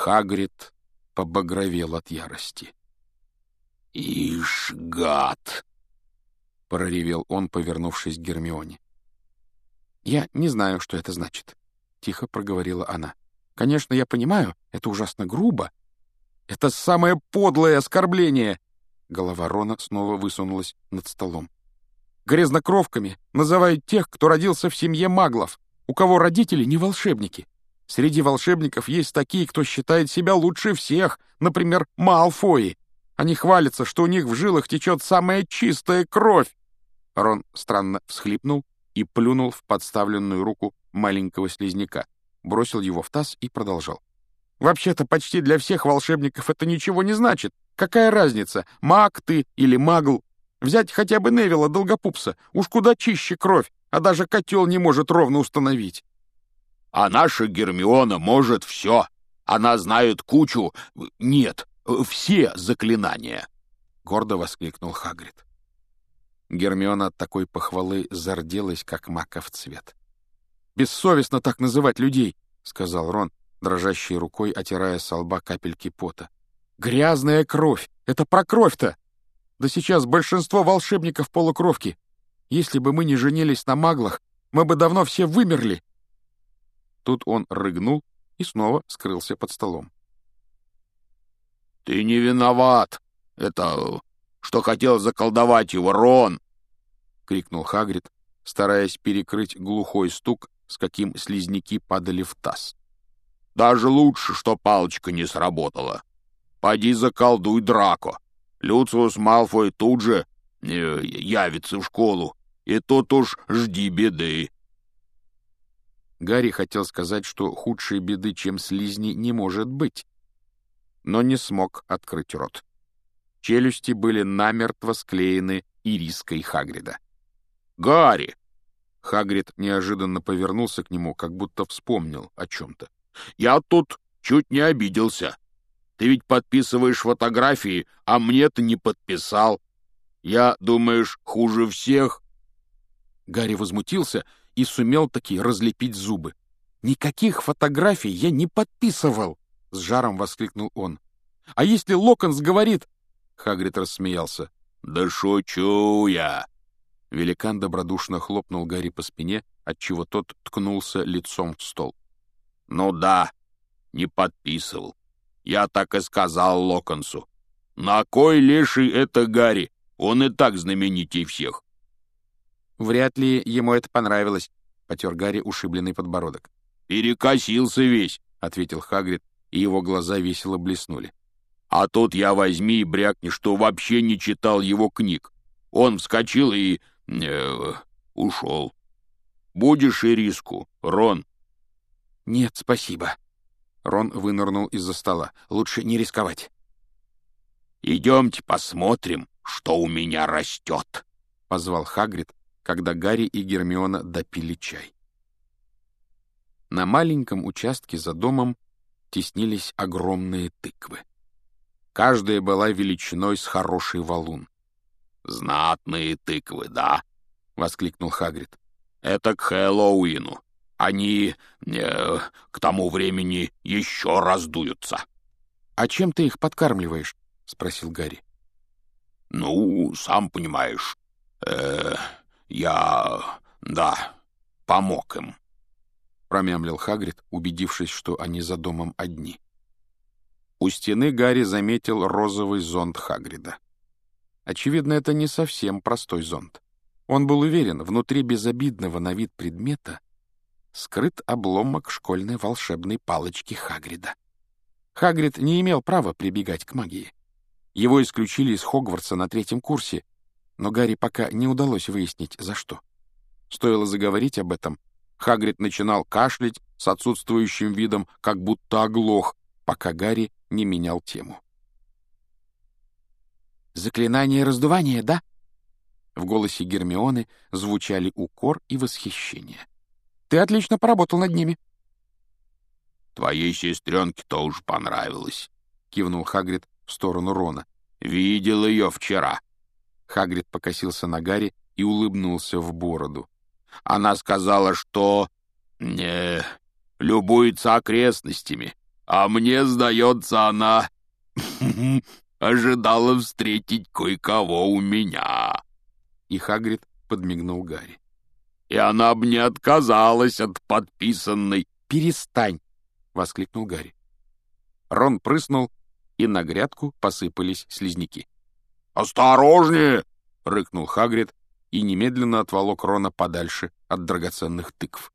Хагрид побагровел от ярости. «Ишь, гад!» — проревел он, повернувшись к Гермионе. «Я не знаю, что это значит», — тихо проговорила она. «Конечно, я понимаю, это ужасно грубо. Это самое подлое оскорбление!» Голова Рона снова высунулась над столом. «Грязнокровками называют тех, кто родился в семье маглов, у кого родители не волшебники. Среди волшебников есть такие, кто считает себя лучше всех, например, Малфои. Они хвалятся, что у них в жилах течет самая чистая кровь. Рон странно всхлипнул и плюнул в подставленную руку маленького слизняка, бросил его в таз и продолжал. «Вообще-то почти для всех волшебников это ничего не значит. Какая разница, маг ты или магл? Взять хотя бы Невилла Долгопупса, уж куда чище кровь, а даже котел не может ровно установить. А наша Гермиона может все. Она знает кучу... Нет, все заклинания!» — гордо воскликнул Хагрид. Гермиона от такой похвалы зарделась, как маков цвет. «Бессовестно так называть людей!» — сказал Рон, дрожащей рукой отирая с лба капельки пота. «Грязная кровь! Это про кровь-то! Да сейчас большинство волшебников полукровки. Если бы мы не женились на маглах, мы бы давно все вымерли!» Тут он рыгнул и снова скрылся под столом. «Ты не виноват! Это... что хотел заколдовать его, Рон!» — крикнул Хагрид, стараясь перекрыть глухой стук, с каким слизняки падали в таз. «Даже лучше, что палочка не сработала. Поди заколдуй Драко. Люциус Малфой тут же э, явится в школу, и тут уж жди беды». Гарри хотел сказать, что худшей беды, чем слизни, не может быть, но не смог открыть рот. Челюсти были намертво склеены ириской Хагрида. «Гарри!» Хагрид неожиданно повернулся к нему, как будто вспомнил о чем-то. «Я тут чуть не обиделся. Ты ведь подписываешь фотографии, а мне ты не подписал. Я, думаешь, хуже всех?» Гарри возмутился и сумел таки разлепить зубы. «Никаких фотографий я не подписывал!» — с жаром воскликнул он. «А если Локонс говорит...» — Хагрид рассмеялся. «Да шучу я!» Великан добродушно хлопнул Гарри по спине, отчего тот ткнулся лицом в стол. «Ну да, не подписывал. Я так и сказал Локонсу. На кой леший это Гарри? Он и так знаменитей всех. «Вряд ли ему это понравилось», — потер Гарри ушибленный подбородок. «Перекосился весь», — ответил Хагрид, и его глаза весело блеснули. «А тут я возьми и брякни, что вообще не читал его книг. Он вскочил и... Э, ушел. Будешь и риску, Рон?» «Нет, спасибо». Рон вынырнул из-за стола. «Лучше не рисковать». «Идемте посмотрим, что у меня растет», — позвал Хагрид, когда Гарри и Гермиона допили чай. На маленьком участке за домом теснились огромные тыквы. Каждая была величиной с хороший валун. «Знатные тыквы, да?» — воскликнул Хагрид. «Это к Хэллоуину. Они э, к тому времени еще раздуются». «А чем ты их подкармливаешь?» — спросил Гарри. «Ну, сам понимаешь, э, я... да, помог им», — промямлил Хагрид, убедившись, что они за домом одни. У стены Гарри заметил розовый зонт Хагрида. Очевидно, это не совсем простой зонт. Он был уверен, внутри безобидного на вид предмета скрыт обломок школьной волшебной палочки Хагрида. Хагрид не имел права прибегать к магии. Его исключили из Хогвартса на третьем курсе, но Гарри пока не удалось выяснить, за что. Стоило заговорить об этом, Хагрид начинал кашлять с отсутствующим видом, как будто оглох, пока Гарри не менял тему. «Заклинание раздувания, да?» В голосе Гермионы звучали укор и восхищение. «Ты отлично поработал над ними». «Твоей сестренке тоже понравилось», — кивнул Хагрид в сторону Рона. «Видел ее вчера». Хагрид покосился на Гарри и улыбнулся в бороду. «Она сказала, что... не любуется окрестностями, А мне, сдается, она ожидала встретить кое-кого у меня. И Хагрид подмигнул Гарри. И она бы не отказалась от подписанной. «Перестань!» — воскликнул Гарри. Рон прыснул, и на грядку посыпались слизняки. «Осторожнее!» — рыкнул Хагрид и немедленно отволок Рона подальше от драгоценных тыкв.